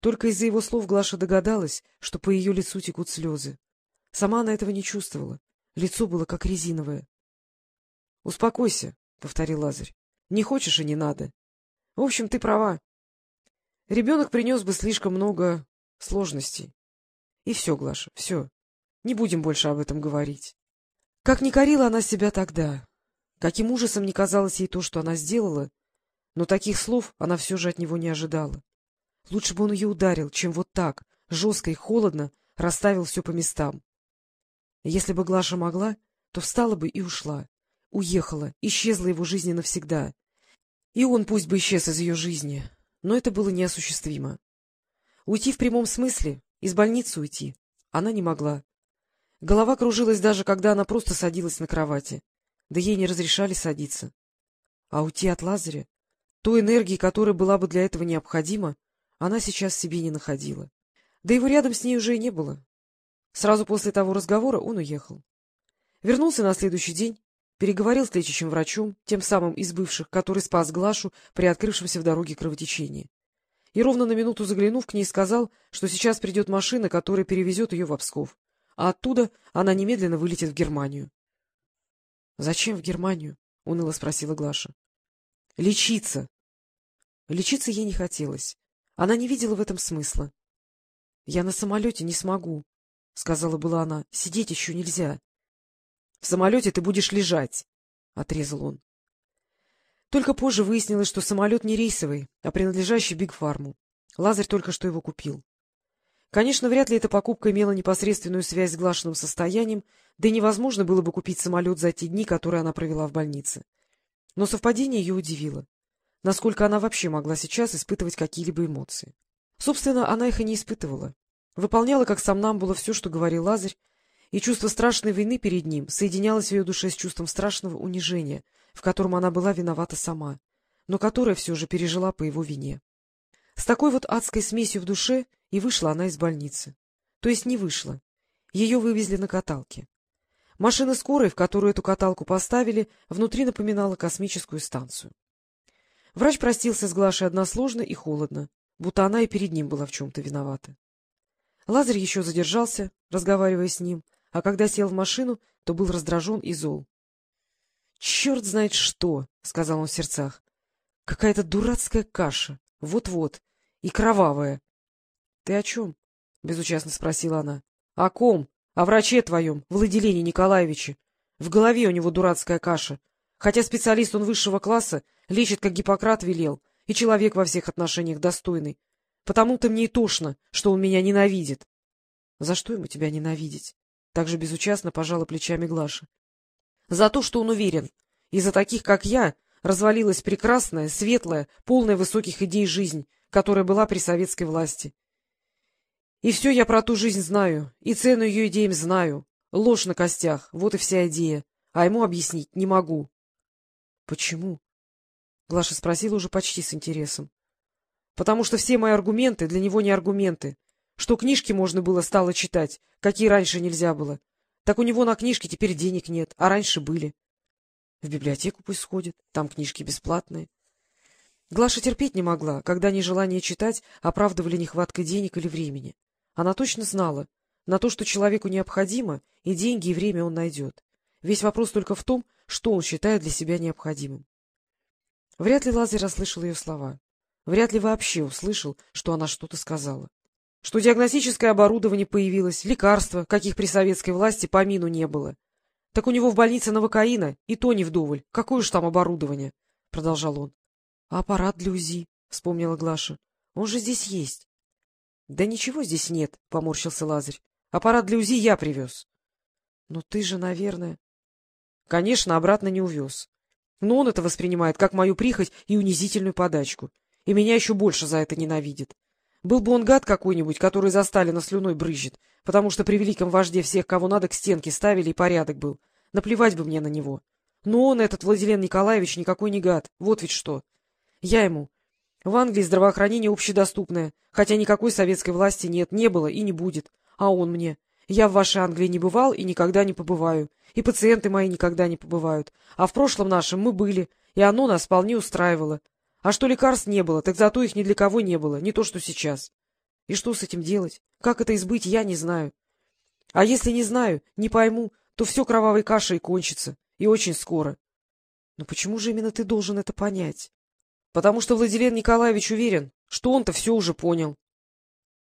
Только из-за его слов Глаша догадалась, что по ее лицу текут слезы. Сама она этого не чувствовала. Лицо было как резиновое. — Успокойся, — повторил Лазарь. — Не хочешь и не надо. В общем, ты права. Ребенок принес бы слишком много сложностей. И все, Глаша, все. Не будем больше об этом говорить. Как не корила она себя тогда, каким ужасом не казалось ей то, что она сделала, но таких слов она все же от него не ожидала. Лучше бы он ее ударил, чем вот так, жестко и холодно, расставил все по местам. Если бы Глаша могла, то встала бы и ушла. Уехала, исчезла его жизни навсегда. И он пусть бы исчез из ее жизни, но это было неосуществимо. Уйти в прямом смысле, из больницы уйти, она не могла. Голова кружилась даже, когда она просто садилась на кровати. Да ей не разрешали садиться. А уйти от Лазаря, той энергии, которая была бы для этого необходима, она сейчас себе не находила. Да его рядом с ней уже и не было. Сразу после того разговора он уехал. Вернулся на следующий день, переговорил с лечащим врачом, тем самым из бывших, который спас Глашу при открывшемся в дороге кровотечении. И ровно на минуту заглянув к ней, сказал, что сейчас придет машина, которая перевезет ее в Псков, а оттуда она немедленно вылетит в Германию. — Зачем в Германию? — уныло спросила Глаша. — Лечиться. Лечиться ей не хотелось. Она не видела в этом смысла. — Я на самолете не смогу, — сказала была она. — Сидеть еще нельзя. — В самолете ты будешь лежать, — отрезал он. Только позже выяснилось, что самолет не рейсовый, а принадлежащий Бигфарму. Лазарь только что его купил. Конечно, вряд ли эта покупка имела непосредственную связь с Глашиным состоянием, да и невозможно было бы купить самолет за те дни, которые она провела в больнице. Но совпадение ее удивило. Насколько она вообще могла сейчас испытывать какие-либо эмоции. Собственно, она их и не испытывала. Выполняла, как сам нам было все, что говорил Лазарь, и чувство страшной вины перед ним соединялось в ее душе с чувством страшного унижения, в котором она была виновата сама, но которое все же пережила по его вине. С такой вот адской смесью в душе и вышла она из больницы. То есть не вышла. Ее вывезли на каталке. Машина скорой, в которую эту каталку поставили, внутри напоминала космическую станцию. Врач простился с Глашей односложно и холодно, будто она и перед ним была в чем-то виновата. Лазарь еще задержался, разговаривая с ним, а когда сел в машину, то был раздражен и зол. — Черт знает что! — сказал он в сердцах. — Какая-то дурацкая каша. Вот-вот. И кровавая. — Ты о чем? — безучастно спросила она. — О ком? О враче твоем, Владилене Николаевиче. В голове у него дурацкая каша. Хотя специалист он высшего класса, лечит, как Гиппократ велел, и человек во всех отношениях достойный. Потому-то мне и тошно, что он меня ненавидит. — За что ему тебя ненавидеть? Также безучастно пожала плечами Глаша. — За то, что он уверен. Из-за таких, как я, развалилась прекрасная, светлая, полная высоких идей жизнь, которая была при советской власти. И все я про ту жизнь знаю, и цену ее идеям знаю. Ложь на костях, вот и вся идея. А ему объяснить не могу. — Почему? — Глаша спросила уже почти с интересом. — Потому что все мои аргументы для него не аргументы что книжки можно было стало читать, какие раньше нельзя было. Так у него на книжки теперь денег нет, а раньше были. В библиотеку пусть сходит, там книжки бесплатные. Глаша терпеть не могла, когда нежелание читать оправдывали нехваткой денег или времени. Она точно знала, на то, что человеку необходимо, и деньги, и время он найдет. Весь вопрос только в том, что он считает для себя необходимым. Вряд ли Лазарь расслышал ее слова. Вряд ли вообще услышал, что она что-то сказала что диагностическое оборудование появилось, лекарства, каких при советской власти помину не было. Так у него в больнице новокаина, и то не вдоволь. Какое уж там оборудование? — продолжал он. — А аппарат для УЗИ, — вспомнила Глаша. — Он же здесь есть. — Да ничего здесь нет, — поморщился Лазарь. — Аппарат для УЗИ я привез. — Но ты же, наверное... — Конечно, обратно не увез. Но он это воспринимает как мою прихоть и унизительную подачку. И меня еще больше за это ненавидит. Был бы он гад какой-нибудь, который за Сталина слюной брызжет, потому что при великом вожде всех, кого надо, к стенке ставили, и порядок был. Наплевать бы мне на него. Но он, этот Владилен Николаевич, никакой не гад. Вот ведь что. Я ему. В Англии здравоохранение общедоступное, хотя никакой советской власти нет, не было и не будет. А он мне. Я в вашей Англии не бывал и никогда не побываю. И пациенты мои никогда не побывают. А в прошлом нашем мы были, и оно нас вполне устраивало. А что лекарств не было, так зато их ни для кого не было, не то что сейчас. И что с этим делать? Как это избыть, я не знаю. А если не знаю, не пойму, то все кровавой кашей кончится, и очень скоро. Но почему же именно ты должен это понять? Потому что Владилен Николаевич уверен, что он-то все уже понял.